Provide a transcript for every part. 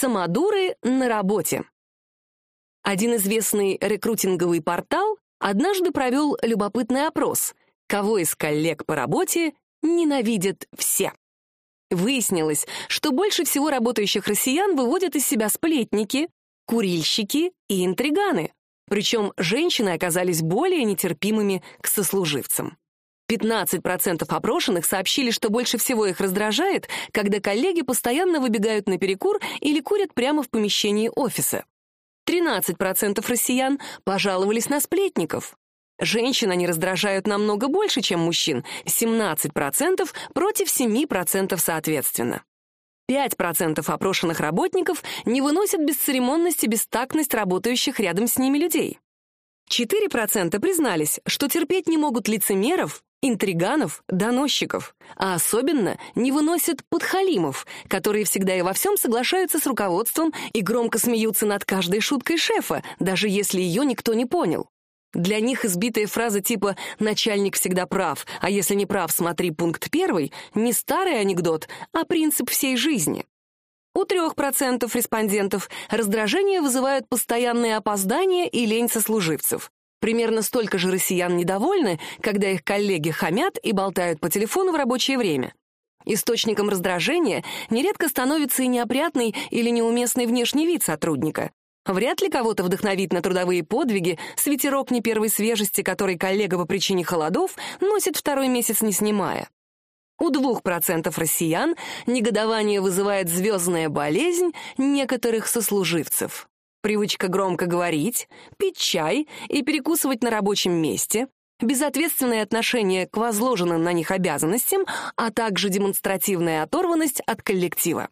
Самодуры на работе. Один известный рекрутинговый портал однажды провел любопытный опрос, кого из коллег по работе ненавидят все. Выяснилось, что больше всего работающих россиян выводят из себя сплетники, курильщики и интриганы. Причем женщины оказались более нетерпимыми к сослуживцам. 15% опрошенных сообщили, что больше всего их раздражает, когда коллеги постоянно выбегают на перекур или курят прямо в помещении офиса. 13% россиян пожаловались на сплетников. Женщин они раздражают намного больше, чем мужчин, 17% против 7% соответственно. 5% опрошенных работников не выносят бесцеремонность и бестактность работающих рядом с ними людей. 4% признались, что терпеть не могут лицемеров, интриганов, доносчиков, а особенно не выносят подхалимов, которые всегда и во всем соглашаются с руководством и громко смеются над каждой шуткой шефа, даже если ее никто не понял. Для них избитая фраза типа «начальник всегда прав, а если не прав, смотри пункт первый» не старый анекдот, а принцип всей жизни. У трех процентов респондентов раздражение вызывают постоянные опоздания и лень сослуживцев. Примерно столько же россиян недовольны, когда их коллеги хамят и болтают по телефону в рабочее время. Источником раздражения нередко становится и неопрятный или неуместный внешний вид сотрудника. Вряд ли кого-то вдохновит на трудовые подвиги свитерок не первой свежести, который коллега по причине холодов носит второй месяц не снимая. У двух процентов россиян негодование вызывает звездная болезнь некоторых сослуживцев. Привычка громко говорить, пить чай и перекусывать на рабочем месте, безответственное отношение к возложенным на них обязанностям, а также демонстративная оторванность от коллектива.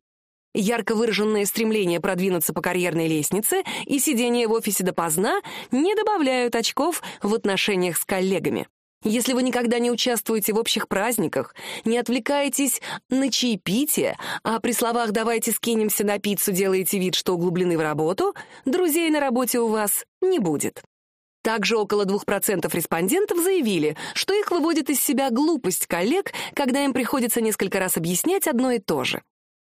Ярко выраженное стремление продвинуться по карьерной лестнице и сидение в офисе допоздна не добавляют очков в отношениях с коллегами. Если вы никогда не участвуете в общих праздниках, не отвлекаетесь на чаепитие, а при словах «давайте скинемся на пиццу» делаете вид, что углублены в работу, друзей на работе у вас не будет. Также около 2% респондентов заявили, что их выводит из себя глупость коллег, когда им приходится несколько раз объяснять одно и то же.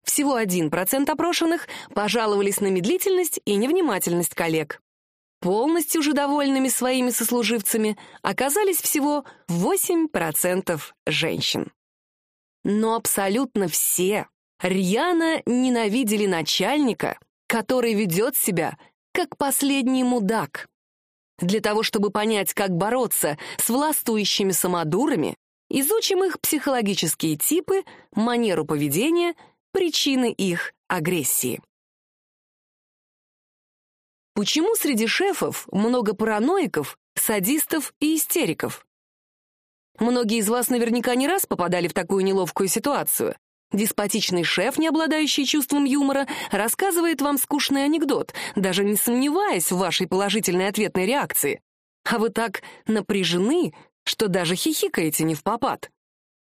Всего 1% опрошенных пожаловались на медлительность и невнимательность коллег. Полностью же довольными своими сослуживцами оказались всего 8% женщин. Но абсолютно все рьяно ненавидели начальника, который ведет себя как последний мудак. Для того, чтобы понять, как бороться с властвующими самодурами, изучим их психологические типы, манеру поведения, причины их агрессии. Почему среди шефов много параноиков, садистов и истериков? Многие из вас наверняка не раз попадали в такую неловкую ситуацию. Деспотичный шеф, не обладающий чувством юмора, рассказывает вам скучный анекдот, даже не сомневаясь в вашей положительной ответной реакции. А вы так напряжены, что даже хихикаете не в попад.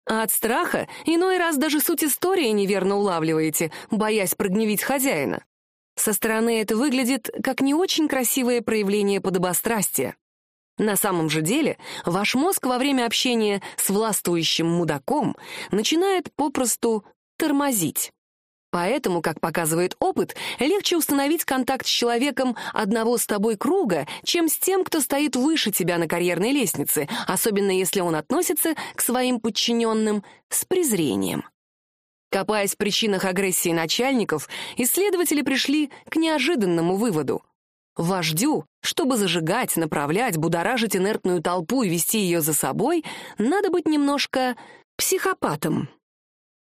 А от страха иной раз даже суть истории неверно улавливаете, боясь прогневить хозяина. Со стороны это выглядит как не очень красивое проявление подобострастия. На самом же деле ваш мозг во время общения с властвующим мудаком начинает попросту тормозить. Поэтому, как показывает опыт, легче установить контакт с человеком одного с тобой круга, чем с тем, кто стоит выше тебя на карьерной лестнице, особенно если он относится к своим подчиненным с презрением. Копаясь в причинах агрессии начальников, исследователи пришли к неожиданному выводу. Вождю, чтобы зажигать, направлять, будоражить инертную толпу и вести ее за собой, надо быть немножко психопатом.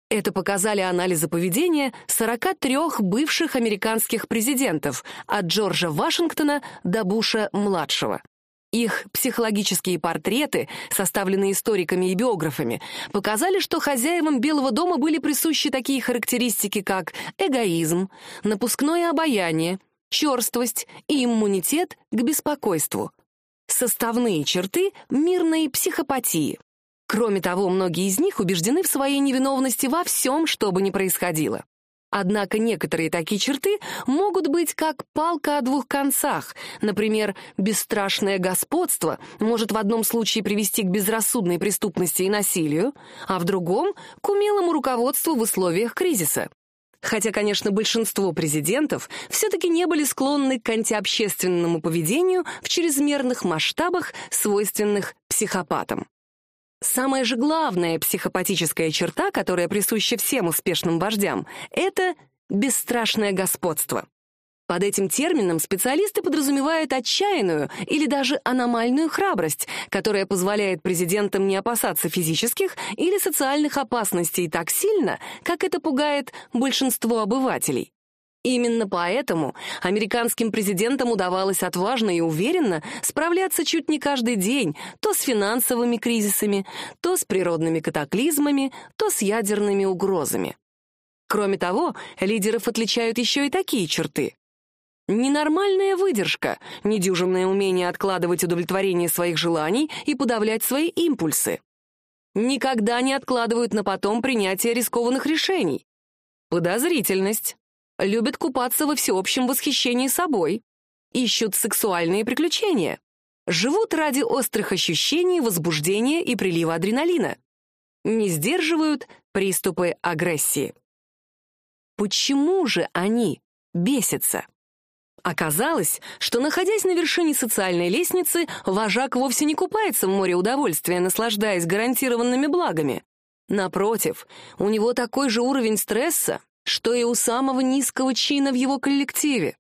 Это показали анализы поведения 43 бывших американских президентов, от Джорджа Вашингтона до Буша-младшего. Их психологические портреты, составленные историками и биографами, показали, что хозяевам Белого дома были присущи такие характеристики, как эгоизм, напускное обаяние, черствость и иммунитет к беспокойству. Составные черты мирной психопатии. Кроме того, многие из них убеждены в своей невиновности во всем, что бы ни происходило. Однако некоторые такие черты могут быть как палка о двух концах. Например, бесстрашное господство может в одном случае привести к безрассудной преступности и насилию, а в другом — к умелому руководству в условиях кризиса. Хотя, конечно, большинство президентов все-таки не были склонны к антиобщественному поведению в чрезмерных масштабах, свойственных психопатам. Самая же главная психопатическая черта, которая присуща всем успешным вождям, это бесстрашное господство. Под этим термином специалисты подразумевают отчаянную или даже аномальную храбрость, которая позволяет президентам не опасаться физических или социальных опасностей так сильно, как это пугает большинство обывателей. Именно поэтому американским президентам удавалось отважно и уверенно справляться чуть не каждый день то с финансовыми кризисами, то с природными катаклизмами, то с ядерными угрозами. Кроме того, лидеров отличают еще и такие черты. Ненормальная выдержка, недюжинное умение откладывать удовлетворение своих желаний и подавлять свои импульсы. Никогда не откладывают на потом принятие рискованных решений. Подозрительность. Любят купаться во всеобщем восхищении собой. Ищут сексуальные приключения. Живут ради острых ощущений, возбуждения и прилива адреналина. Не сдерживают приступы агрессии. Почему же они бесятся? Оказалось, что, находясь на вершине социальной лестницы, вожак вовсе не купается в море удовольствия, наслаждаясь гарантированными благами. Напротив, у него такой же уровень стресса, что и у самого низкого чина в его коллективе.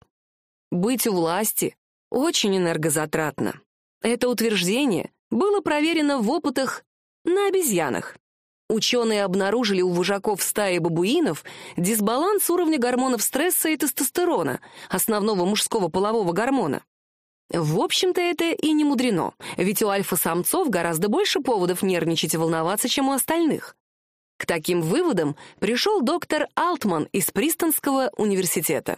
Быть у власти очень энергозатратно. Это утверждение было проверено в опытах на обезьянах. Ученые обнаружили у вожаков стаи бабуинов дисбаланс уровня гормонов стресса и тестостерона, основного мужского полового гормона. В общем-то, это и не мудрено, ведь у альфа-самцов гораздо больше поводов нервничать и волноваться, чем у остальных. К таким выводам пришел доктор Алтман из Пристонского университета.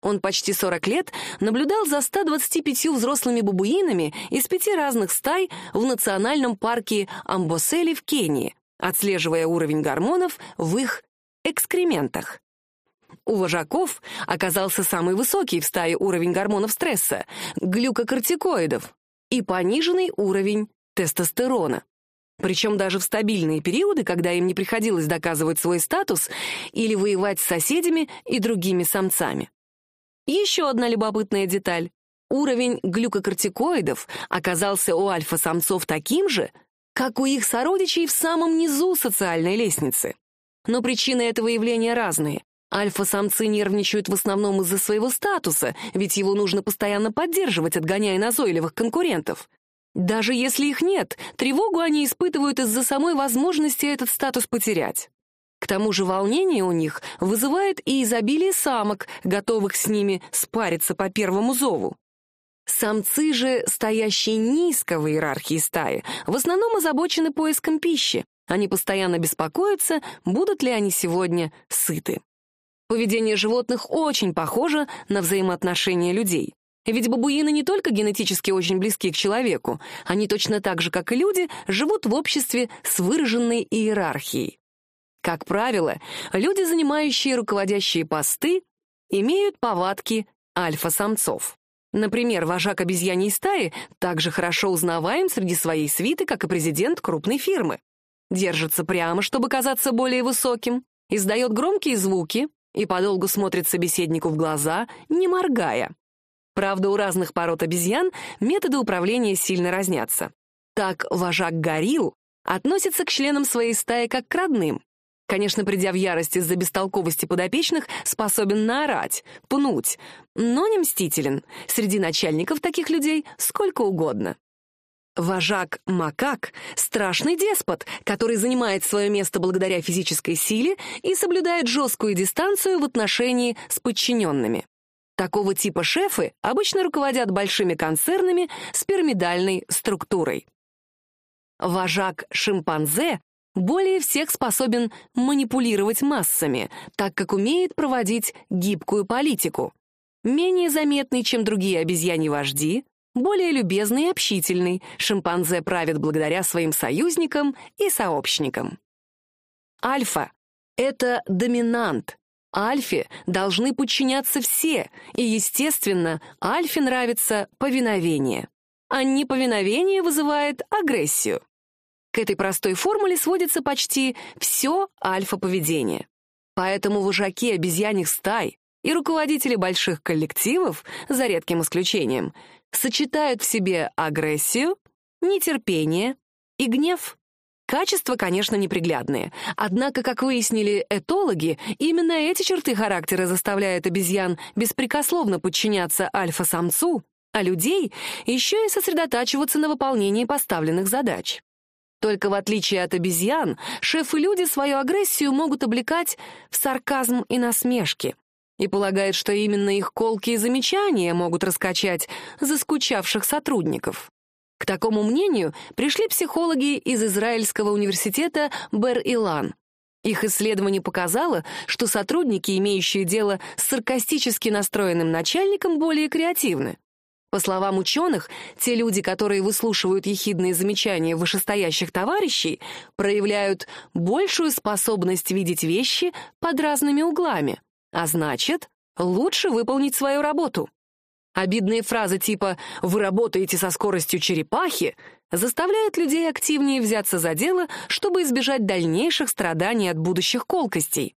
Он почти 40 лет наблюдал за 125 взрослыми бабуинами из пяти разных стай в национальном парке Амбосели в Кении, отслеживая уровень гормонов в их экскрементах. У вожаков оказался самый высокий в стае уровень гормонов стресса — глюкокортикоидов и пониженный уровень тестостерона. Причем даже в стабильные периоды, когда им не приходилось доказывать свой статус или воевать с соседями и другими самцами. Еще одна любопытная деталь. Уровень глюкокортикоидов оказался у альфа-самцов таким же, как у их сородичей в самом низу социальной лестницы. Но причины этого явления разные. Альфа-самцы нервничают в основном из-за своего статуса, ведь его нужно постоянно поддерживать, отгоняя назойливых конкурентов. Даже если их нет, тревогу они испытывают из-за самой возможности этот статус потерять. К тому же волнение у них вызывает и изобилие самок, готовых с ними спариться по первому зову. Самцы же, стоящие низко в иерархии стаи, в основном озабочены поиском пищи. Они постоянно беспокоятся, будут ли они сегодня сыты. Поведение животных очень похоже на взаимоотношения людей. Ведь бабуины не только генетически очень близки к человеку, они точно так же, как и люди, живут в обществе с выраженной иерархией. Как правило, люди, занимающие руководящие посты, имеют повадки альфа-самцов. Например, вожак обезьяньей стаи также хорошо узнаваем среди своей свиты, как и президент крупной фирмы. Держится прямо, чтобы казаться более высоким, издает громкие звуки и подолгу смотрит собеседнику в глаза, не моргая. Правда, у разных пород обезьян методы управления сильно разнятся. Так вожак горилл относится к членам своей стаи как к родным, Конечно, придя в ярость из-за бестолковости подопечных, способен наорать, пнуть, но не мстителен. Среди начальников таких людей сколько угодно. Вожак Макак — страшный деспот, который занимает свое место благодаря физической силе и соблюдает жесткую дистанцию в отношении с подчиненными. Такого типа шефы обычно руководят большими концернами с пирамидальной структурой. Вожак шимпанзе более всех способен манипулировать массами, так как умеет проводить гибкую политику. Менее заметный, чем другие обезьяни-вожди, более любезный и общительный, шимпанзе правит благодаря своим союзникам и сообщникам. Альфа — это доминант. Альфе должны подчиняться все, и, естественно, альфе нравится повиновение. А неповиновение вызывает агрессию. К этой простой формуле сводится почти все альфа-поведение. Поэтому вожаки обезьяньих стай и руководители больших коллективов, за редким исключением, сочетают в себе агрессию, нетерпение и гнев. Качества, конечно, неприглядные. Однако, как выяснили этологи, именно эти черты характера заставляют обезьян беспрекословно подчиняться альфа-самцу, а людей еще и сосредотачиваться на выполнении поставленных задач. Только в отличие от обезьян, шефы-люди свою агрессию могут облекать в сарказм и насмешки. И полагают, что именно их колкие замечания могут раскачать заскучавших сотрудников. К такому мнению пришли психологи из Израильского университета Бер-Илан. Их исследование показало, что сотрудники, имеющие дело с саркастически настроенным начальником, более креативны. По словам ученых, те люди, которые выслушивают ехидные замечания вышестоящих товарищей, проявляют большую способность видеть вещи под разными углами, а значит, лучше выполнить свою работу. Обидные фразы типа «вы работаете со скоростью черепахи» заставляют людей активнее взяться за дело, чтобы избежать дальнейших страданий от будущих колкостей.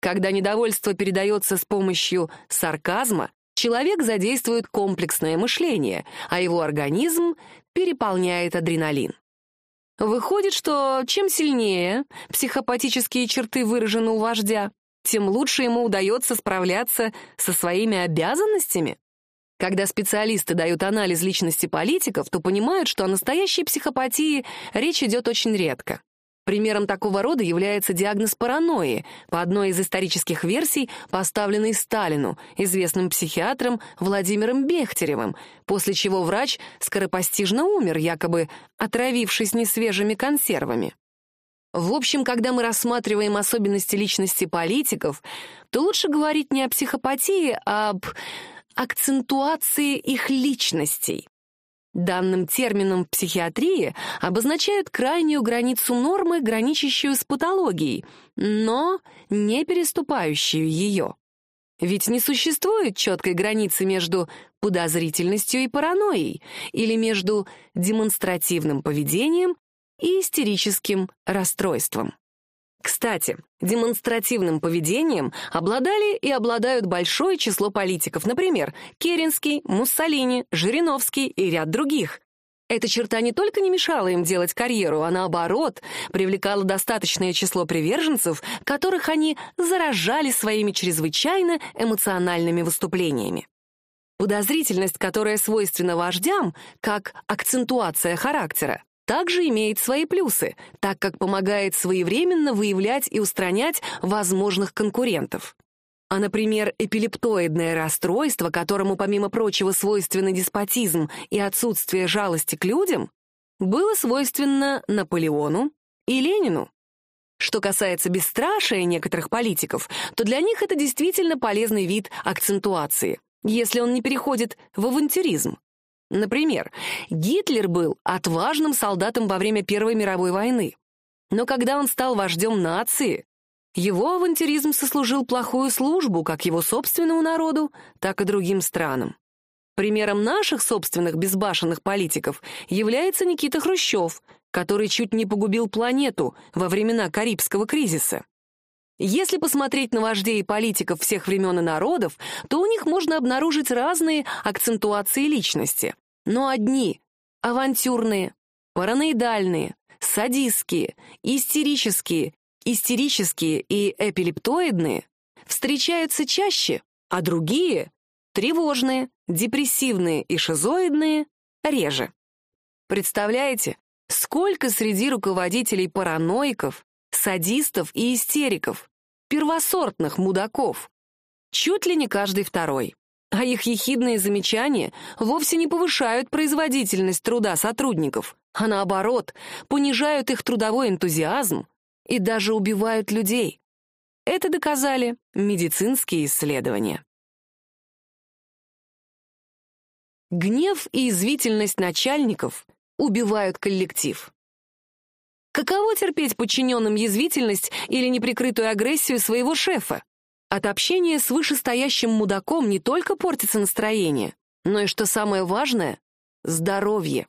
Когда недовольство передается с помощью сарказма, человек задействует комплексное мышление, а его организм переполняет адреналин. Выходит, что чем сильнее психопатические черты выражены у вождя, тем лучше ему удается справляться со своими обязанностями. Когда специалисты дают анализ личности политиков, то понимают, что о настоящей психопатии речь идет очень редко. Примером такого рода является диагноз паранойи, по одной из исторических версий, поставленный Сталину, известным психиатром Владимиром Бехтеревым, после чего врач скоропостижно умер, якобы отравившись несвежими консервами. В общем, когда мы рассматриваем особенности личности политиков, то лучше говорить не о психопатии, а об акцентуации их личностей. Данным термином в психиатрии обозначают крайнюю границу нормы, граничащую с патологией, но не переступающую ее. Ведь не существует четкой границы между подозрительностью и паранойей или между демонстративным поведением и истерическим расстройством. Кстати, демонстративным поведением обладали и обладают большое число политиков, например, Керенский, Муссолини, Жириновский и ряд других. Эта черта не только не мешала им делать карьеру, а наоборот, привлекала достаточное число приверженцев, которых они заражали своими чрезвычайно эмоциональными выступлениями. Подозрительность, которая свойственна вождям, как акцентуация характера, также имеет свои плюсы, так как помогает своевременно выявлять и устранять возможных конкурентов. А, например, эпилептоидное расстройство, которому, помимо прочего, свойственны деспотизм и отсутствие жалости к людям, было свойственно Наполеону и Ленину. Что касается бесстрашия некоторых политиков, то для них это действительно полезный вид акцентуации, если он не переходит в авантюризм. Например, Гитлер был отважным солдатом во время Первой мировой войны. Но когда он стал вождем нации, его авантюризм сослужил плохую службу как его собственному народу, так и другим странам. Примером наших собственных безбашенных политиков является Никита Хрущев, который чуть не погубил планету во времена Карибского кризиса. Если посмотреть на вождей и политиков всех времен и народов, то у них можно обнаружить разные акцентуации личности. Но одни — авантюрные, параноидальные, садистские, истерические, истерические и эпилептоидные — встречаются чаще, а другие — тревожные, депрессивные и шизоидные — реже. Представляете, сколько среди руководителей параноиков, садистов и истериков, первосортных мудаков? Чуть ли не каждый второй а их ехидные замечания вовсе не повышают производительность труда сотрудников, а наоборот, понижают их трудовой энтузиазм и даже убивают людей. Это доказали медицинские исследования. Гнев и извительность начальников убивают коллектив. Каково терпеть подчиненным язвительность или неприкрытую агрессию своего шефа? От общения с вышестоящим мудаком не только портится настроение, но и, что самое важное, здоровье.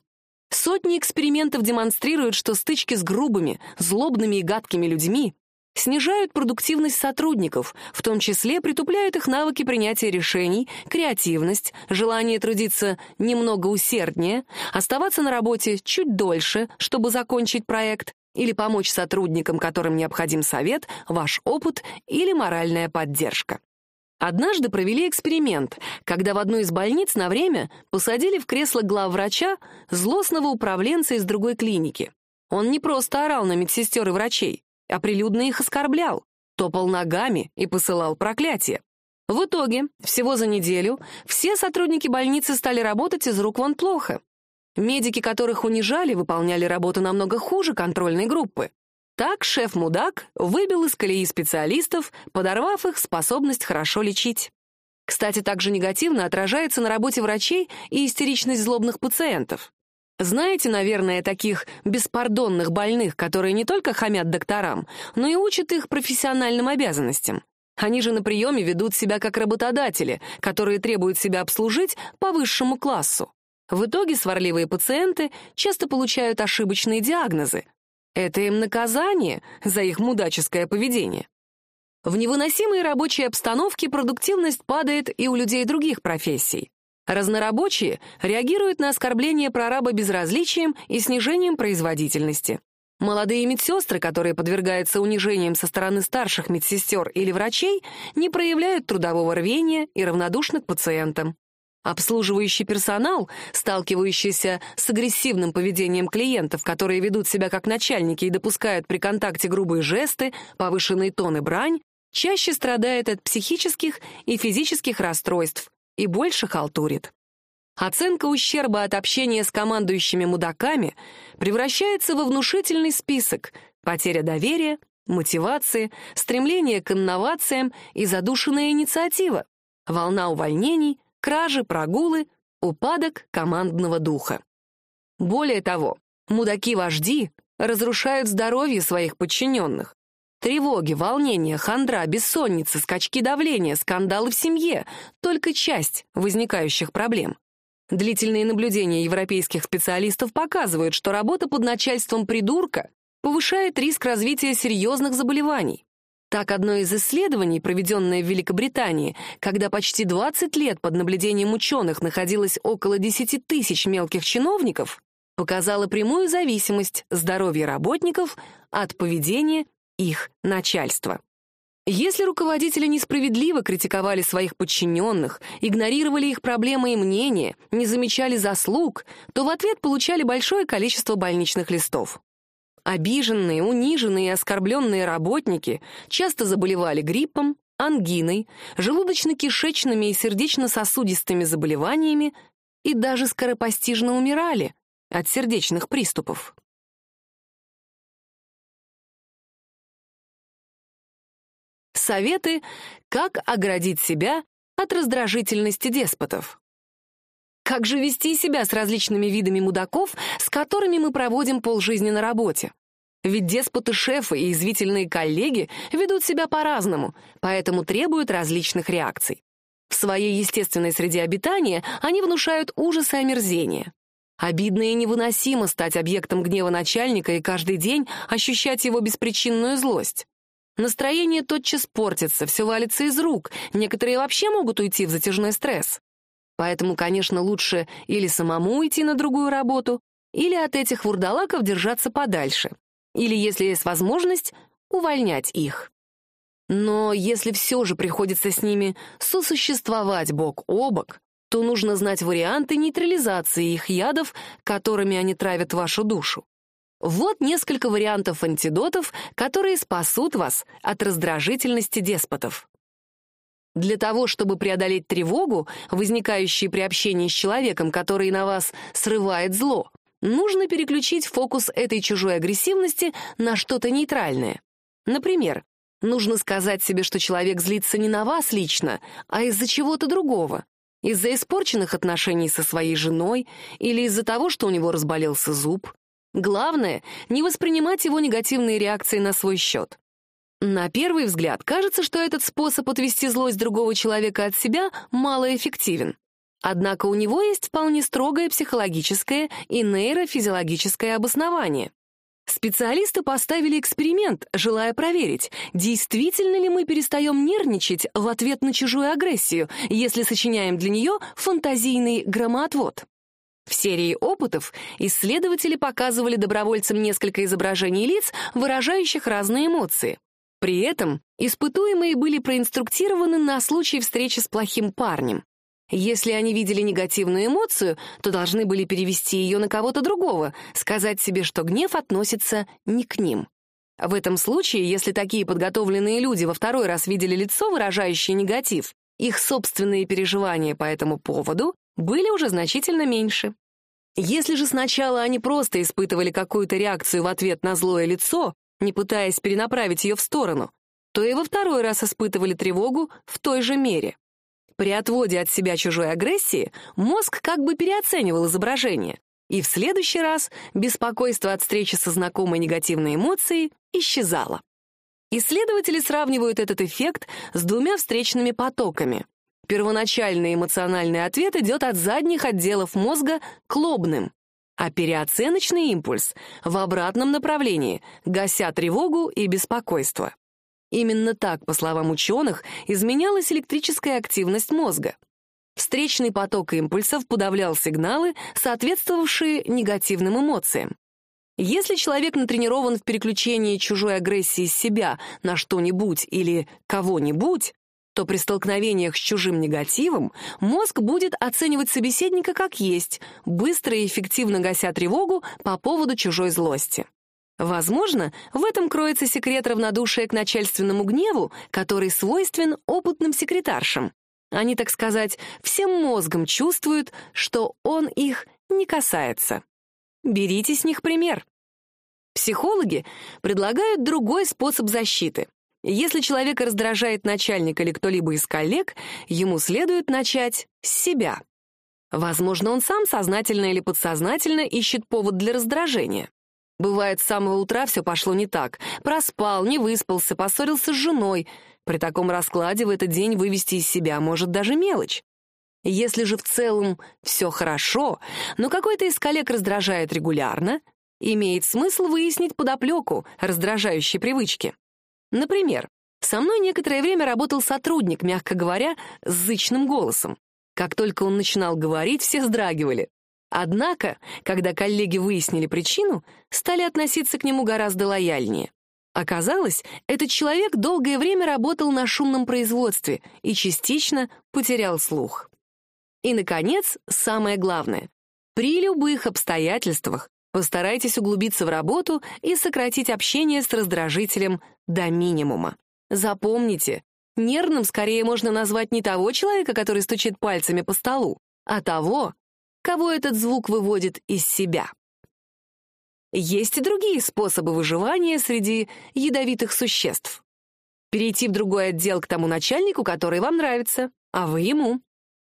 Сотни экспериментов демонстрируют, что стычки с грубыми, злобными и гадкими людьми снижают продуктивность сотрудников, в том числе притупляют их навыки принятия решений, креативность, желание трудиться немного усерднее, оставаться на работе чуть дольше, чтобы закончить проект, или помочь сотрудникам, которым необходим совет, ваш опыт или моральная поддержка. Однажды провели эксперимент, когда в одну из больниц на время посадили в кресло главврача злостного управленца из другой клиники. Он не просто орал на медсестер и врачей, а прилюдно их оскорблял, топал ногами и посылал проклятия. В итоге, всего за неделю, все сотрудники больницы стали работать из рук вон плохо. Медики, которых унижали, выполняли работу намного хуже контрольной группы. Так шеф-мудак выбил из колеи специалистов, подорвав их способность хорошо лечить. Кстати, также негативно отражается на работе врачей и истеричность злобных пациентов. Знаете, наверное, таких беспардонных больных, которые не только хамят докторам, но и учат их профессиональным обязанностям. Они же на приеме ведут себя как работодатели, которые требуют себя обслужить по высшему классу. В итоге сварливые пациенты часто получают ошибочные диагнозы. Это им наказание за их мудаческое поведение. В невыносимой рабочей обстановке продуктивность падает и у людей других профессий. Разнорабочие реагируют на оскорбление прораба безразличием и снижением производительности. Молодые медсестры, которые подвергаются унижениям со стороны старших медсестер или врачей, не проявляют трудового рвения и равнодушны к пациентам. Обслуживающий персонал, сталкивающийся с агрессивным поведением клиентов, которые ведут себя как начальники и допускают при контакте грубые жесты, повышенный тон и брань, чаще страдает от психических и физических расстройств, и больше халтурит. Оценка ущерба от общения с командующими мудаками превращается во внушительный список потеря доверия, мотивации, стремление к инновациям и задушенная инициатива, волна увольнений, кражи, прогулы, упадок командного духа. Более того, мудаки-вожди разрушают здоровье своих подчиненных, Тревоги, волнения, хандра, бессонница, скачки давления, скандалы в семье — только часть возникающих проблем. Длительные наблюдения европейских специалистов показывают, что работа под начальством придурка повышает риск развития серьезных заболеваний. Так, одно из исследований, проведенное в Великобритании, когда почти 20 лет под наблюдением ученых находилось около 10 тысяч мелких чиновников, показало прямую зависимость здоровья работников от поведения их начальство. Если руководители несправедливо критиковали своих подчиненных, игнорировали их проблемы и мнения, не замечали заслуг, то в ответ получали большое количество больничных листов. Обиженные, униженные и оскорбленные работники часто заболевали гриппом, ангиной, желудочно-кишечными и сердечно-сосудистыми заболеваниями и даже скоропостижно умирали от сердечных приступов. Советы, как оградить себя от раздражительности деспотов. Как же вести себя с различными видами мудаков, с которыми мы проводим полжизни на работе? Ведь деспоты-шефы и извительные коллеги ведут себя по-разному, поэтому требуют различных реакций. В своей естественной среде обитания они внушают ужас и омерзение. Обидно и невыносимо стать объектом гнева начальника и каждый день ощущать его беспричинную злость. Настроение тотчас портится, все валится из рук, некоторые вообще могут уйти в затяжной стресс. Поэтому, конечно, лучше или самому уйти на другую работу, или от этих вурдалаков держаться подальше, или, если есть возможность, увольнять их. Но если все же приходится с ними сосуществовать бок о бок, то нужно знать варианты нейтрализации их ядов, которыми они травят вашу душу. Вот несколько вариантов антидотов, которые спасут вас от раздражительности деспотов. Для того, чтобы преодолеть тревогу, возникающую при общении с человеком, который на вас срывает зло, нужно переключить фокус этой чужой агрессивности на что-то нейтральное. Например, нужно сказать себе, что человек злится не на вас лично, а из-за чего-то другого. Из-за испорченных отношений со своей женой или из-за того, что у него разболелся зуб. Главное — не воспринимать его негативные реакции на свой счет. На первый взгляд кажется, что этот способ отвести злость другого человека от себя малоэффективен. Однако у него есть вполне строгое психологическое и нейрофизиологическое обоснование. Специалисты поставили эксперимент, желая проверить, действительно ли мы перестаем нервничать в ответ на чужую агрессию, если сочиняем для нее фантазийный громоотвод. В серии опытов исследователи показывали добровольцам несколько изображений лиц, выражающих разные эмоции. При этом испытуемые были проинструктированы на случай встречи с плохим парнем. Если они видели негативную эмоцию, то должны были перевести ее на кого-то другого, сказать себе, что гнев относится не к ним. В этом случае, если такие подготовленные люди во второй раз видели лицо, выражающее негатив, их собственные переживания по этому поводу были уже значительно меньше. Если же сначала они просто испытывали какую-то реакцию в ответ на злое лицо, не пытаясь перенаправить ее в сторону, то и во второй раз испытывали тревогу в той же мере. При отводе от себя чужой агрессии мозг как бы переоценивал изображение, и в следующий раз беспокойство от встречи со знакомой негативной эмоцией исчезало. Исследователи сравнивают этот эффект с двумя встречными потоками. Первоначальный эмоциональный ответ идет от задних отделов мозга к лобным, а переоценочный импульс — в обратном направлении, гася тревогу и беспокойство. Именно так, по словам ученых, изменялась электрическая активность мозга. Встречный поток импульсов подавлял сигналы, соответствовавшие негативным эмоциям. Если человек натренирован в переключении чужой агрессии себя на что-нибудь или кого-нибудь, то при столкновениях с чужим негативом мозг будет оценивать собеседника как есть, быстро и эффективно гася тревогу по поводу чужой злости. Возможно, в этом кроется секрет равнодушия к начальственному гневу, который свойствен опытным секретаршам. Они, так сказать, всем мозгом чувствуют, что он их не касается. Берите с них пример. Психологи предлагают другой способ защиты. Если человека раздражает начальник или кто-либо из коллег, ему следует начать с себя. Возможно, он сам сознательно или подсознательно ищет повод для раздражения. Бывает, с самого утра все пошло не так. Проспал, не выспался, поссорился с женой. При таком раскладе в этот день вывести из себя может даже мелочь. Если же в целом все хорошо, но какой-то из коллег раздражает регулярно, имеет смысл выяснить подоплеку раздражающей привычки. Например, со мной некоторое время работал сотрудник, мягко говоря, с зычным голосом. Как только он начинал говорить, все вздрагивали. Однако, когда коллеги выяснили причину, стали относиться к нему гораздо лояльнее. Оказалось, этот человек долгое время работал на шумном производстве и частично потерял слух. И, наконец, самое главное. При любых обстоятельствах постарайтесь углубиться в работу и сократить общение с раздражителем до минимума. Запомните, нервным скорее можно назвать не того человека, который стучит пальцами по столу, а того, кого этот звук выводит из себя. Есть и другие способы выживания среди ядовитых существ. Перейти в другой отдел к тому начальнику, который вам нравится, а вы ему.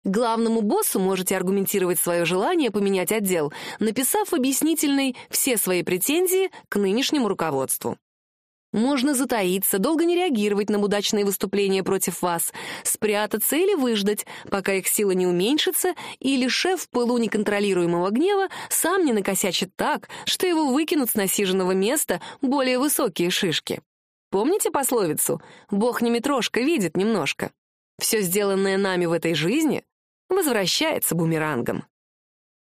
Главному боссу можете аргументировать свое желание поменять отдел, написав объяснительный все свои претензии к нынешнему руководству. Можно затаиться, долго не реагировать на удачные выступления против вас, спрятаться или выждать, пока их сила не уменьшится, или шеф в пылу неконтролируемого гнева сам не накосячит так, что его выкинут с насиженного места более высокие шишки. Помните пословицу «Бог не метрошка, видит немножко»? Все сделанное нами в этой жизни возвращается бумерангом.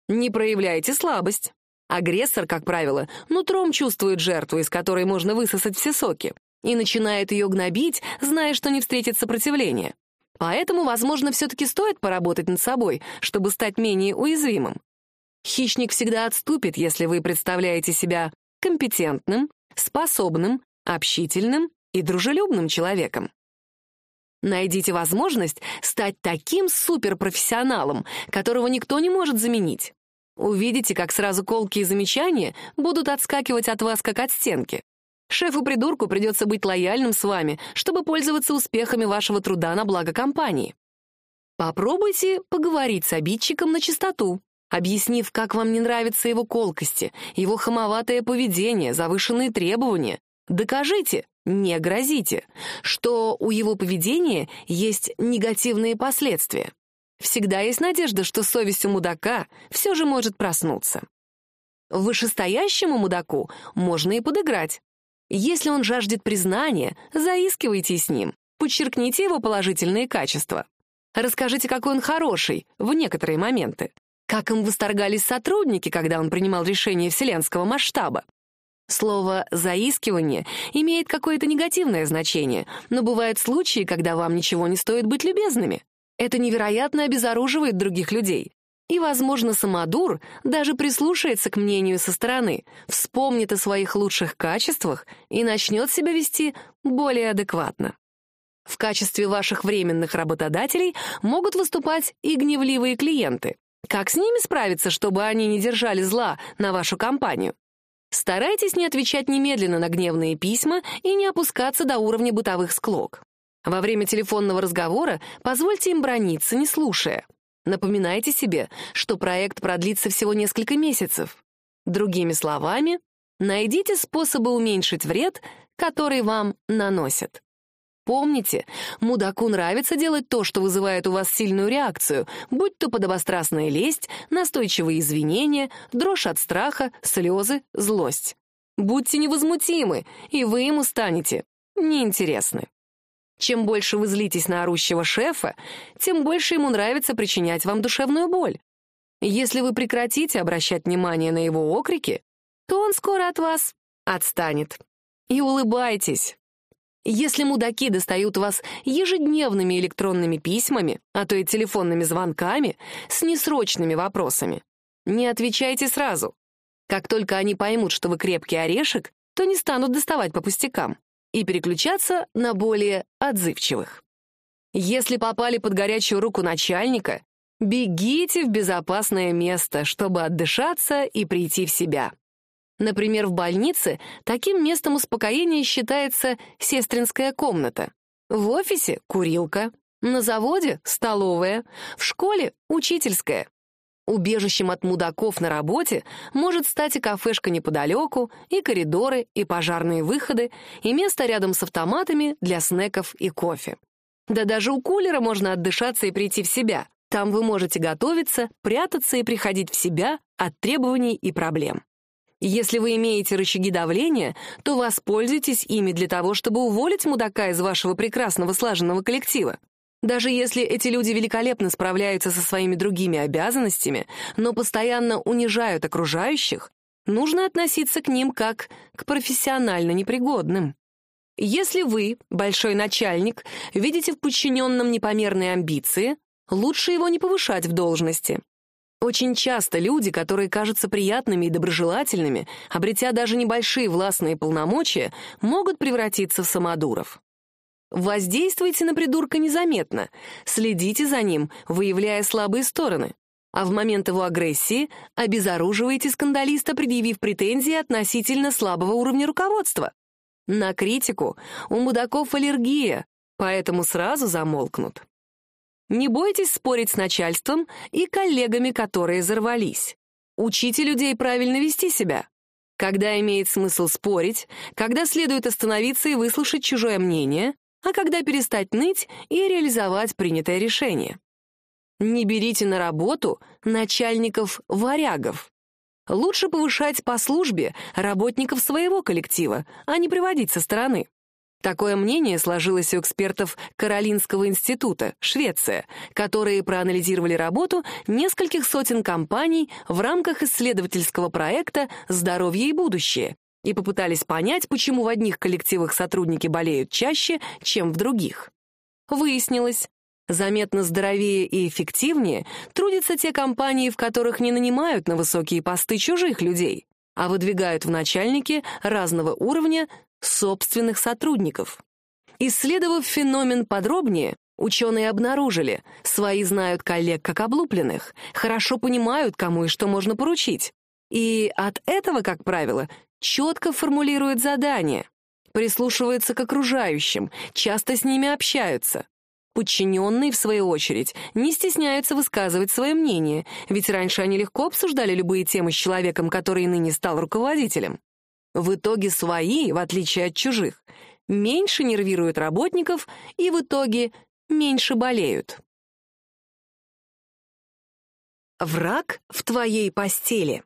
Не проявляйте слабость. Агрессор, как правило, нутром чувствует жертву, из которой можно высосать все соки, и начинает ее гнобить, зная, что не встретит сопротивления. Поэтому, возможно, все-таки стоит поработать над собой, чтобы стать менее уязвимым. Хищник всегда отступит, если вы представляете себя компетентным, способным, общительным и дружелюбным человеком. Найдите возможность стать таким суперпрофессионалом, которого никто не может заменить. Увидите, как сразу колкие замечания будут отскакивать от вас, как от стенки. Шефу-придурку придется быть лояльным с вами, чтобы пользоваться успехами вашего труда на благо компании. Попробуйте поговорить с обидчиком на чистоту, объяснив, как вам не нравятся его колкости, его хамоватое поведение, завышенные требования. Докажите, не грозите, что у его поведения есть негативные последствия. Всегда есть надежда, что совесть у мудака все же может проснуться. Вышестоящему мудаку можно и подыграть. Если он жаждет признания, заискивайте с ним, подчеркните его положительные качества. Расскажите, какой он хороший в некоторые моменты. Как им восторгались сотрудники, когда он принимал решения вселенского масштаба. Слово «заискивание» имеет какое-то негативное значение, но бывают случаи, когда вам ничего не стоит быть любезными. Это невероятно обезоруживает других людей. И, возможно, самодур даже прислушается к мнению со стороны, вспомнит о своих лучших качествах и начнет себя вести более адекватно. В качестве ваших временных работодателей могут выступать и гневливые клиенты. Как с ними справиться, чтобы они не держали зла на вашу компанию? Старайтесь не отвечать немедленно на гневные письма и не опускаться до уровня бытовых склок. Во время телефонного разговора позвольте им брониться, не слушая. Напоминайте себе, что проект продлится всего несколько месяцев. Другими словами, найдите способы уменьшить вред, который вам наносят. Помните, мудаку нравится делать то, что вызывает у вас сильную реакцию, будь то подобострастная лесть, настойчивые извинения, дрожь от страха, слезы, злость. Будьте невозмутимы, и вы ему станете неинтересны. Чем больше вы злитесь на орущего шефа, тем больше ему нравится причинять вам душевную боль. Если вы прекратите обращать внимание на его окрики, то он скоро от вас отстанет. И улыбайтесь. Если мудаки достают вас ежедневными электронными письмами, а то и телефонными звонками с несрочными вопросами, не отвечайте сразу. Как только они поймут, что вы крепкий орешек, то не станут доставать по пустякам и переключаться на более отзывчивых. Если попали под горячую руку начальника, бегите в безопасное место, чтобы отдышаться и прийти в себя. Например, в больнице таким местом успокоения считается сестринская комната. В офисе — курилка, на заводе — столовая, в школе — учительская. Убежищем от мудаков на работе может стать и кафешка неподалеку, и коридоры, и пожарные выходы, и место рядом с автоматами для снеков и кофе. Да даже у кулера можно отдышаться и прийти в себя. Там вы можете готовиться, прятаться и приходить в себя от требований и проблем. Если вы имеете рычаги давления, то воспользуйтесь ими для того, чтобы уволить мудака из вашего прекрасного слаженного коллектива. Даже если эти люди великолепно справляются со своими другими обязанностями, но постоянно унижают окружающих, нужно относиться к ним как к профессионально непригодным. Если вы, большой начальник, видите в подчиненном непомерные амбиции, лучше его не повышать в должности. Очень часто люди, которые кажутся приятными и доброжелательными, обретя даже небольшие властные полномочия, могут превратиться в самодуров. Воздействуйте на придурка незаметно, следите за ним, выявляя слабые стороны. А в момент его агрессии обезоруживайте скандалиста, предъявив претензии относительно слабого уровня руководства. На критику у мудаков аллергия, поэтому сразу замолкнут. Не бойтесь спорить с начальством и коллегами, которые взорвались. Учите людей правильно вести себя. Когда имеет смысл спорить, когда следует остановиться и выслушать чужое мнение, а когда перестать ныть и реализовать принятое решение. Не берите на работу начальников-варягов. Лучше повышать по службе работников своего коллектива, а не приводить со стороны. Такое мнение сложилось у экспертов Каролинского института, Швеция, которые проанализировали работу нескольких сотен компаний в рамках исследовательского проекта «Здоровье и будущее» и попытались понять, почему в одних коллективах сотрудники болеют чаще, чем в других. Выяснилось, заметно здоровее и эффективнее трудятся те компании, в которых не нанимают на высокие посты чужих людей, а выдвигают в начальники разного уровня собственных сотрудников. Исследовав феномен подробнее, ученые обнаружили, свои знают коллег как облупленных, хорошо понимают, кому и что можно поручить. И от этого, как правило, четко формулируют задания, прислушиваются к окружающим, часто с ними общаются. Подчиненные, в свою очередь, не стесняются высказывать свое мнение, ведь раньше они легко обсуждали любые темы с человеком, который ныне стал руководителем. В итоге свои, в отличие от чужих, меньше нервируют работников и в итоге меньше болеют. Враг в твоей постели.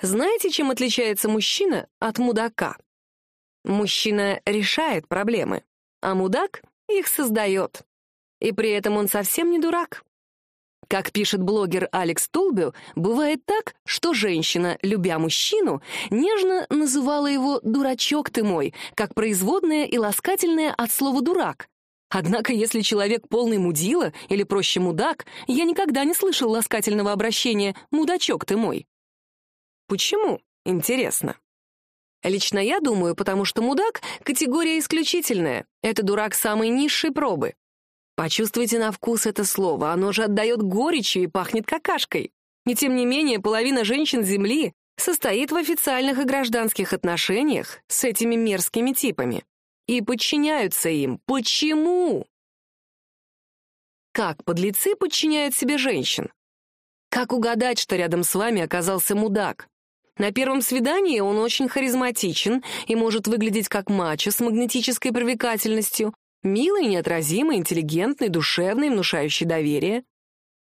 Знаете, чем отличается мужчина от мудака? Мужчина решает проблемы, а мудак их создает. И при этом он совсем не дурак. Как пишет блогер Алекс Толбю, бывает так, что женщина, любя мужчину, нежно называла его «дурачок ты мой», как производное и ласкательное от слова «дурак». Однако, если человек полный мудила, или проще мудак, я никогда не слышал ласкательного обращения «мудачок ты мой». Почему? Интересно. Лично я думаю, потому что мудак — категория исключительная. Это дурак самой низшей пробы. Почувствуйте на вкус это слово, оно же отдает горечью и пахнет какашкой. И тем не менее, половина женщин Земли состоит в официальных и гражданских отношениях с этими мерзкими типами. И подчиняются им. Почему? Как подлецы подчиняют себе женщин? Как угадать, что рядом с вами оказался мудак? На первом свидании он очень харизматичен и может выглядеть как мачо с магнетической привлекательностью, милый, неотразимый, интеллигентный, душевный, внушающий доверие.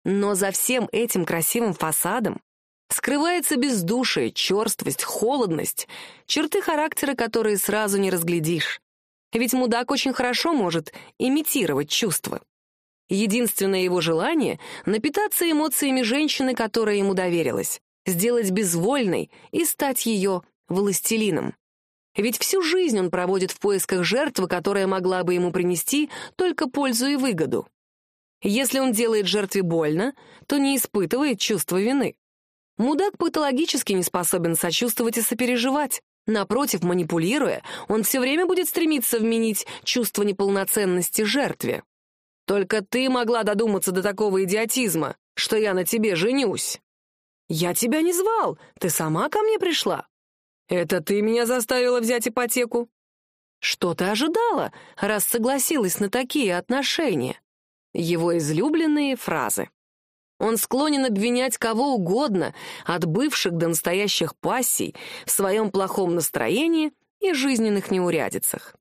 Но за всем этим красивым фасадом скрывается бездушие, черствость, холодность, черты характера, которые сразу не разглядишь. Ведь мудак очень хорошо может имитировать чувства. Единственное его желание — напитаться эмоциями женщины, которая ему доверилась сделать безвольной и стать ее властелином. Ведь всю жизнь он проводит в поисках жертвы, которая могла бы ему принести только пользу и выгоду. Если он делает жертве больно, то не испытывает чувства вины. Мудак патологически не способен сочувствовать и сопереживать. Напротив, манипулируя, он все время будет стремиться вменить чувство неполноценности жертве. «Только ты могла додуматься до такого идиотизма, что я на тебе женюсь». «Я тебя не звал, ты сама ко мне пришла». «Это ты меня заставила взять ипотеку». «Что ты ожидала, раз согласилась на такие отношения?» Его излюбленные фразы. Он склонен обвинять кого угодно, от бывших до настоящих пассий, в своем плохом настроении и жизненных неурядицах.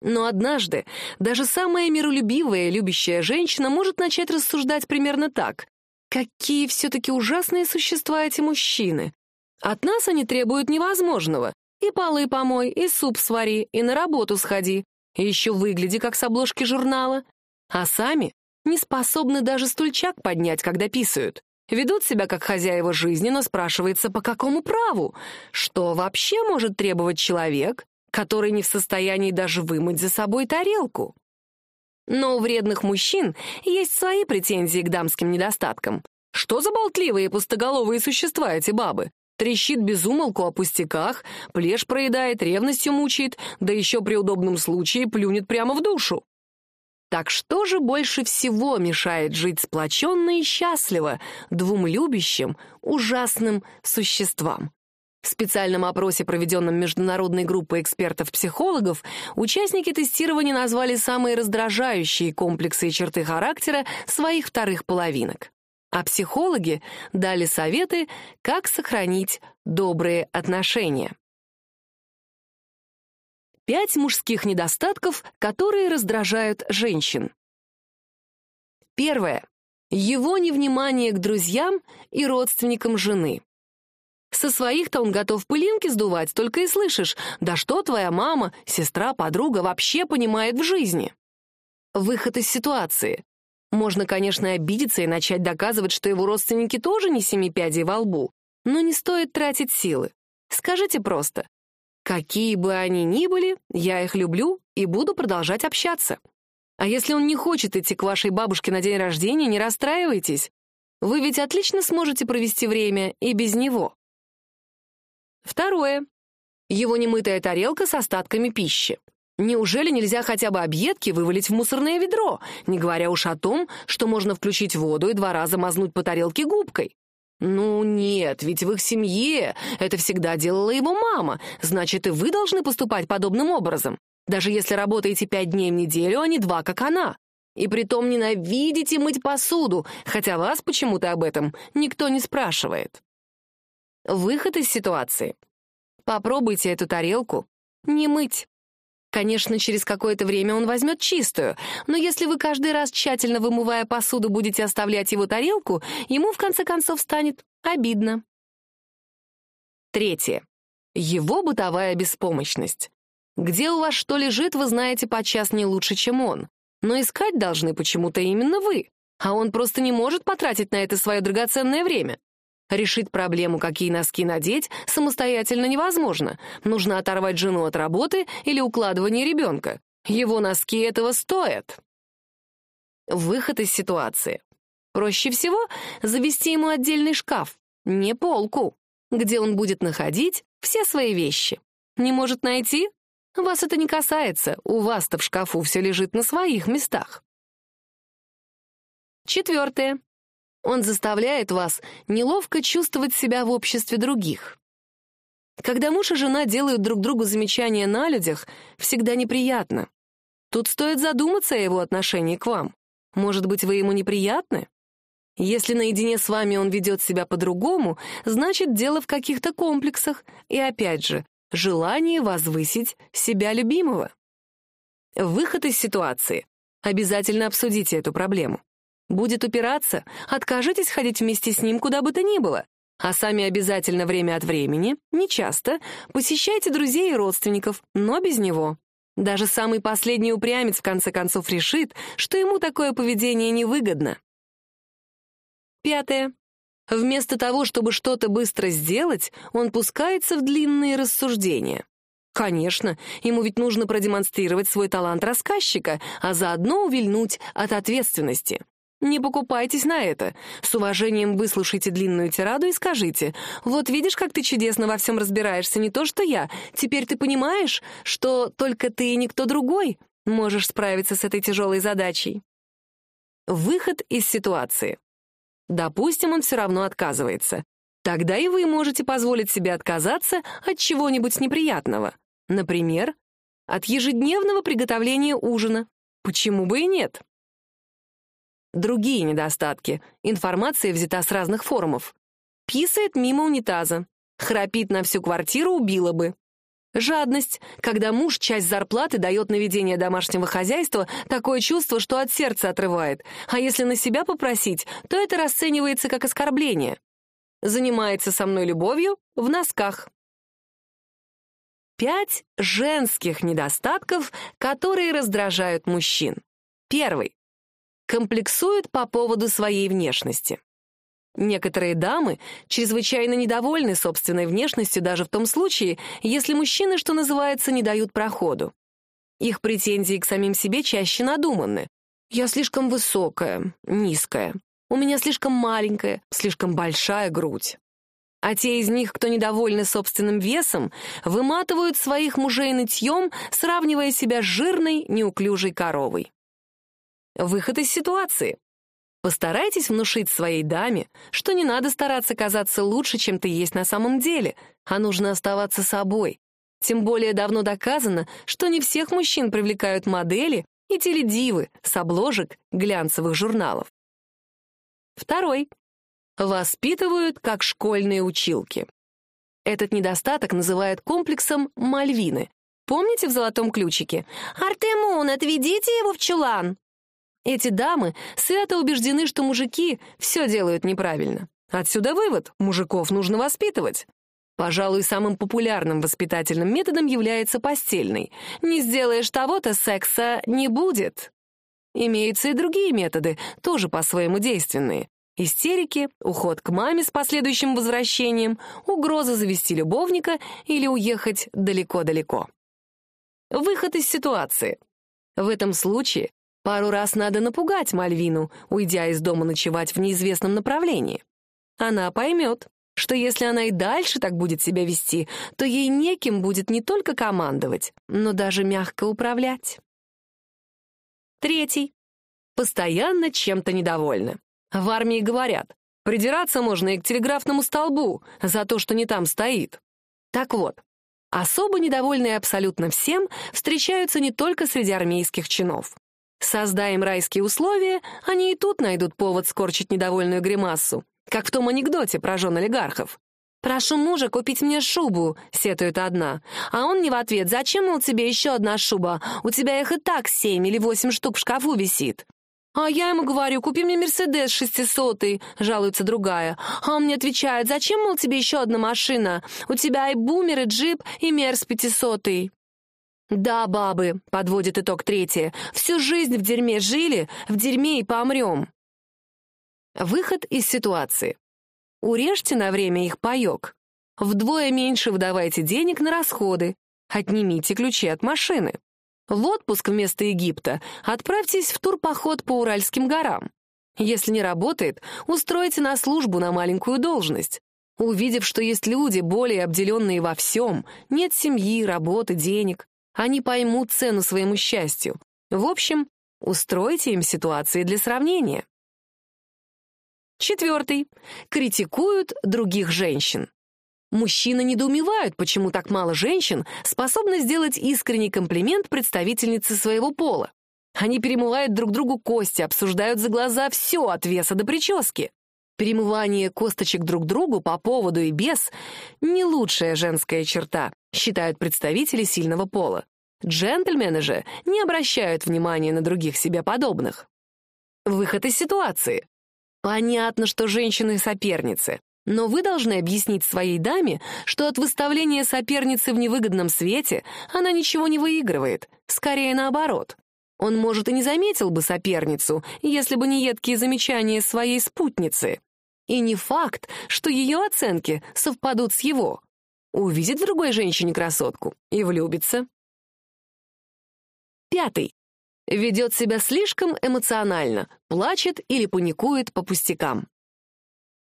Но однажды даже самая миролюбивая и любящая женщина может начать рассуждать примерно так. Какие все-таки ужасные существа эти мужчины. От нас они требуют невозможного. И полы помой, и суп свари, и на работу сходи. И еще выгляди, как с обложки журнала. А сами не способны даже стульчак поднять, когда писают. Ведут себя как хозяева жизни, но спрашивается, по какому праву? Что вообще может требовать человек, который не в состоянии даже вымыть за собой тарелку? Но у вредных мужчин есть свои претензии к дамским недостаткам. Что за болтливые пустоголовые существа эти бабы? Трещит безумолку о пустяках, плешь проедает, ревностью мучает, да еще при удобном случае плюнет прямо в душу. Так что же больше всего мешает жить сплоченно и счастливо двум любящим, ужасным существам? В специальном опросе, проведенном международной группой экспертов-психологов, участники тестирования назвали самые раздражающие комплексы и черты характера своих вторых половинок. А психологи дали советы, как сохранить добрые отношения. Пять мужских недостатков, которые раздражают женщин. Первое. Его невнимание к друзьям и родственникам жены. Со своих-то он готов пылинки сдувать, только и слышишь, да что твоя мама, сестра, подруга вообще понимает в жизни? Выход из ситуации. Можно, конечно, обидеться и начать доказывать, что его родственники тоже не семи пядей во лбу, но не стоит тратить силы. Скажите просто, какие бы они ни были, я их люблю и буду продолжать общаться. А если он не хочет идти к вашей бабушке на день рождения, не расстраивайтесь. Вы ведь отлично сможете провести время и без него. Второе. Его немытая тарелка с остатками пищи. Неужели нельзя хотя бы объедки вывалить в мусорное ведро, не говоря уж о том, что можно включить воду и два раза мазнуть по тарелке губкой? Ну нет, ведь в их семье это всегда делала его мама, значит, и вы должны поступать подобным образом. Даже если работаете пять дней в неделю, а не два, как она. И притом ненавидите мыть посуду, хотя вас почему-то об этом никто не спрашивает. Выход из ситуации. Попробуйте эту тарелку не мыть. Конечно, через какое-то время он возьмет чистую, но если вы каждый раз, тщательно вымывая посуду, будете оставлять его тарелку, ему в конце концов станет обидно. Третье. Его бытовая беспомощность. Где у вас что лежит, вы знаете подчас не лучше, чем он. Но искать должны почему-то именно вы, а он просто не может потратить на это свое драгоценное время. Решить проблему, какие носки надеть, самостоятельно невозможно. Нужно оторвать жену от работы или укладывания ребенка. Его носки этого стоят. Выход из ситуации. Проще всего завести ему отдельный шкаф, не полку, где он будет находить все свои вещи. Не может найти? Вас это не касается, у вас-то в шкафу все лежит на своих местах. Четвертое. Он заставляет вас неловко чувствовать себя в обществе других. Когда муж и жена делают друг другу замечания на людях, всегда неприятно. Тут стоит задуматься о его отношении к вам. Может быть, вы ему неприятны? Если наедине с вами он ведет себя по-другому, значит, дело в каких-то комплексах. И опять же, желание возвысить себя любимого. Выход из ситуации. Обязательно обсудите эту проблему. Будет упираться, откажитесь ходить вместе с ним куда бы то ни было. А сами обязательно время от времени, не часто, посещайте друзей и родственников, но без него. Даже самый последний упрямец в конце концов решит, что ему такое поведение невыгодно. Пятое. Вместо того, чтобы что-то быстро сделать, он пускается в длинные рассуждения. Конечно, ему ведь нужно продемонстрировать свой талант рассказчика, а заодно увильнуть от ответственности. Не покупайтесь на это. С уважением выслушайте длинную тираду и скажите, «Вот видишь, как ты чудесно во всем разбираешься, не то что я. Теперь ты понимаешь, что только ты и никто другой можешь справиться с этой тяжелой задачей». Выход из ситуации. Допустим, он все равно отказывается. Тогда и вы можете позволить себе отказаться от чего-нибудь неприятного. Например, от ежедневного приготовления ужина. Почему бы и нет? Другие недостатки. Информация взята с разных форумов. Писает мимо унитаза. Храпит на всю квартиру, убила бы. Жадность, когда муж часть зарплаты дает на ведение домашнего хозяйства, такое чувство, что от сердца отрывает. А если на себя попросить, то это расценивается как оскорбление. Занимается со мной любовью в носках. Пять женских недостатков, которые раздражают мужчин. Первый комплексуют по поводу своей внешности. Некоторые дамы чрезвычайно недовольны собственной внешностью даже в том случае, если мужчины, что называется, не дают проходу. Их претензии к самим себе чаще надуманны. «Я слишком высокая, низкая. У меня слишком маленькая, слишком большая грудь». А те из них, кто недовольны собственным весом, выматывают своих мужей нытьем, сравнивая себя с жирной, неуклюжей коровой. Выход из ситуации. Постарайтесь внушить своей даме, что не надо стараться казаться лучше, чем ты есть на самом деле, а нужно оставаться собой. Тем более давно доказано, что не всех мужчин привлекают модели и теледивы с обложек глянцевых журналов. Второй. Воспитывают как школьные училки. Этот недостаток называют комплексом Мальвины. Помните в «Золотом ключике»? «Артемон, отведите его в чулан!» Эти дамы свято убеждены, что мужики все делают неправильно. Отсюда вывод — мужиков нужно воспитывать. Пожалуй, самым популярным воспитательным методом является постельный. Не сделаешь того-то, секса не будет. Имеются и другие методы, тоже по-своему действенные. Истерики, уход к маме с последующим возвращением, угроза завести любовника или уехать далеко-далеко. Выход из ситуации. В этом случае Пару раз надо напугать Мальвину, уйдя из дома ночевать в неизвестном направлении. Она поймет, что если она и дальше так будет себя вести, то ей неким будет не только командовать, но даже мягко управлять. Третий. Постоянно чем-то недовольны. В армии говорят, придираться можно и к телеграфному столбу за то, что не там стоит. Так вот, особо недовольные абсолютно всем встречаются не только среди армейских чинов. Создаем райские условия, они и тут найдут повод скорчить недовольную гримассу, как в том анекдоте про жен олигархов. «Прошу мужа купить мне шубу», — сетует одна. А он не в ответ, «Зачем, мол, тебе еще одна шуба? У тебя их и так семь или восемь штук в шкафу висит». «А я ему говорю, купи мне Мерседес шестисотый», — жалуется другая. А он мне отвечает, «Зачем, мол, тебе еще одна машина? У тебя и бумер, и джип, и Мерс пятисотый». «Да, бабы», — подводит итог третья, «всю жизнь в дерьме жили, в дерьме и помрем». Выход из ситуации. Урежьте на время их паек. Вдвое меньше выдавайте денег на расходы. Отнимите ключи от машины. В отпуск вместо Египта отправьтесь в турпоход по Уральским горам. Если не работает, устройте на службу на маленькую должность. Увидев, что есть люди, более обделенные во всем, нет семьи, работы, денег, они поймут цену своему счастью. В общем, устройте им ситуации для сравнения. Четвертый. Критикуют других женщин. Мужчины недоумевают, почему так мало женщин способны сделать искренний комплимент представительнице своего пола. Они перемывают друг другу кости, обсуждают за глаза все от веса до прически. Перемывание косточек друг другу по поводу и без — не лучшая женская черта, считают представители сильного пола. Джентльмены же не обращают внимания на других себе подобных. Выход из ситуации. Понятно, что женщины соперницы, но вы должны объяснить своей даме, что от выставления соперницы в невыгодном свете она ничего не выигрывает, скорее наоборот. Он, может, и не заметил бы соперницу, если бы не едкие замечания своей спутницы. И не факт, что ее оценки совпадут с его. Увидит в другой женщине красотку и влюбится. Пятый. Ведет себя слишком эмоционально, плачет или паникует по пустякам.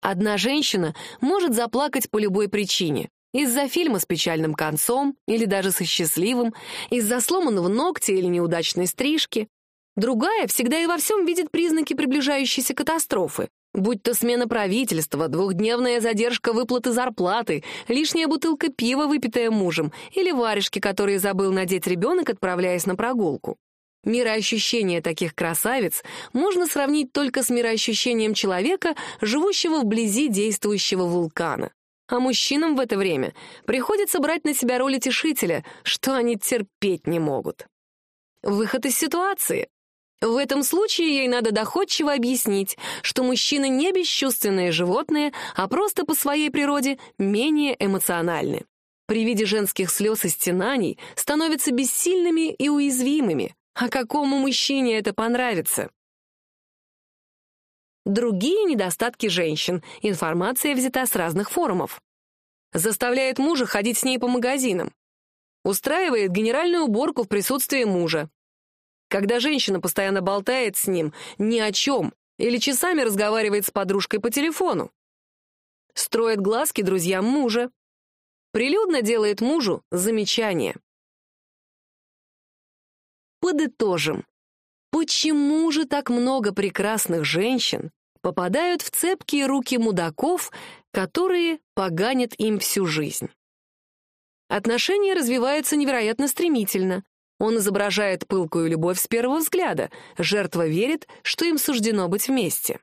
Одна женщина может заплакать по любой причине. Из-за фильма с печальным концом, или даже со счастливым, из-за сломанного ногтя или неудачной стрижки. Другая всегда и во всем видит признаки приближающейся катастрофы. Будь то смена правительства, двухдневная задержка выплаты зарплаты, лишняя бутылка пива, выпитая мужем, или варежки, которые забыл надеть ребенок, отправляясь на прогулку. Мироощущение таких красавиц можно сравнить только с мироощущением человека, живущего вблизи действующего вулкана. А мужчинам в это время приходится брать на себя роль утешителя, что они терпеть не могут. Выход из ситуации. В этом случае ей надо доходчиво объяснить, что мужчины не бесчувственные животные, а просто по своей природе менее эмоциональны. При виде женских слез и стенаний становятся бессильными и уязвимыми, а какому мужчине это понравится? Другие недостатки женщин. Информация взята с разных форумов. Заставляет мужа ходить с ней по магазинам. Устраивает генеральную уборку в присутствии мужа. Когда женщина постоянно болтает с ним ни о чем или часами разговаривает с подружкой по телефону. Строит глазки друзьям мужа. Прилюдно делает мужу замечания. Подытожим. Почему же так много прекрасных женщин попадают в цепкие руки мудаков, которые поганят им всю жизнь? Отношения развиваются невероятно стремительно. Он изображает пылкую любовь с первого взгляда. Жертва верит, что им суждено быть вместе.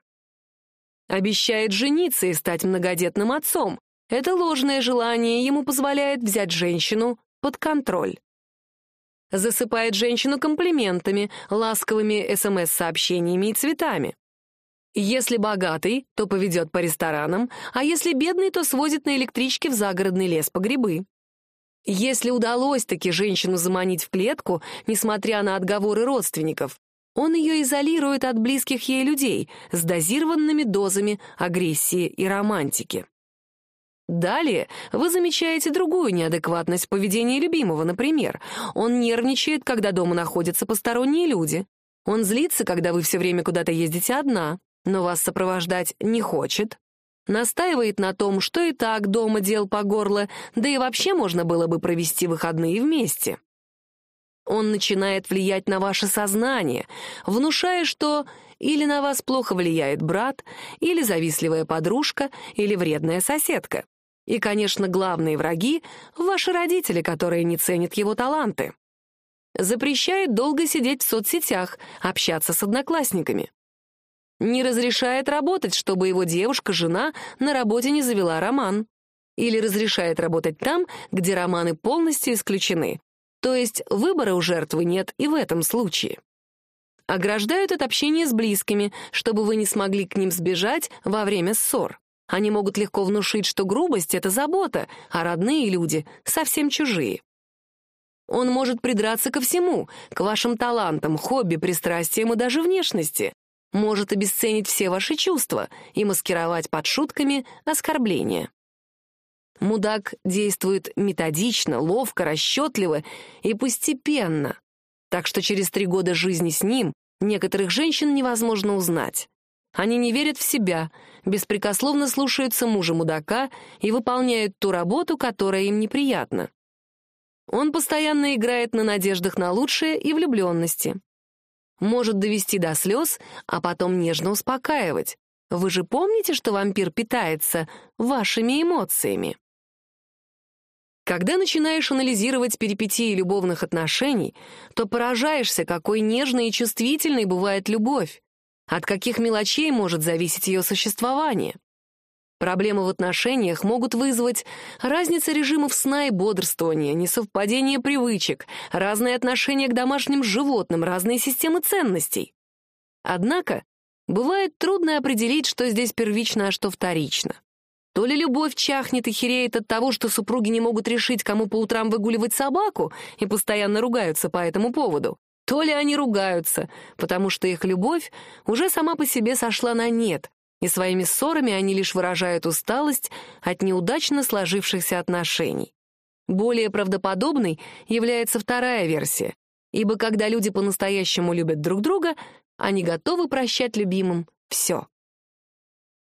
Обещает жениться и стать многодетным отцом. Это ложное желание ему позволяет взять женщину под контроль засыпает женщину комплиментами, ласковыми СМС-сообщениями и цветами. Если богатый, то поведет по ресторанам, а если бедный, то свозит на электричке в загородный лес по грибы. Если удалось таки женщину заманить в клетку, несмотря на отговоры родственников, он ее изолирует от близких ей людей с дозированными дозами агрессии и романтики. Далее вы замечаете другую неадекватность поведения любимого, например. Он нервничает, когда дома находятся посторонние люди. Он злится, когда вы все время куда-то ездите одна, но вас сопровождать не хочет. Настаивает на том, что и так дома дел по горло, да и вообще можно было бы провести выходные вместе. Он начинает влиять на ваше сознание, внушая, что или на вас плохо влияет брат, или завистливая подружка, или вредная соседка. И, конечно, главные враги — ваши родители, которые не ценят его таланты. Запрещает долго сидеть в соцсетях, общаться с одноклассниками. Не разрешает работать, чтобы его девушка-жена на работе не завела роман. Или разрешает работать там, где романы полностью исключены. То есть выбора у жертвы нет и в этом случае. ограждают от общения с близкими, чтобы вы не смогли к ним сбежать во время ссор. Они могут легко внушить, что грубость — это забота, а родные люди совсем чужие. Он может придраться ко всему, к вашим талантам, хобби, пристрастиям и даже внешности. Может обесценить все ваши чувства и маскировать под шутками оскорбления. Мудак действует методично, ловко, расчетливо и постепенно. Так что через три года жизни с ним некоторых женщин невозможно узнать. Они не верят в себя, беспрекословно слушаются мужа мудака и выполняют ту работу, которая им неприятна. Он постоянно играет на надеждах на лучшее и влюбленности. Может довести до слез, а потом нежно успокаивать. Вы же помните, что вампир питается вашими эмоциями? Когда начинаешь анализировать перипетии любовных отношений, то поражаешься, какой нежной и чувствительной бывает любовь, от каких мелочей может зависеть ее существование. Проблемы в отношениях могут вызвать разница режимов сна и бодрствования, несовпадение привычек, разные отношения к домашним животным, разные системы ценностей. Однако бывает трудно определить, что здесь первично, а что вторично. То ли любовь чахнет и хереет от того, что супруги не могут решить, кому по утрам выгуливать собаку, и постоянно ругаются по этому поводу, то ли они ругаются, потому что их любовь уже сама по себе сошла на нет, и своими ссорами они лишь выражают усталость от неудачно сложившихся отношений. Более правдоподобной является вторая версия, ибо когда люди по-настоящему любят друг друга, они готовы прощать любимым все.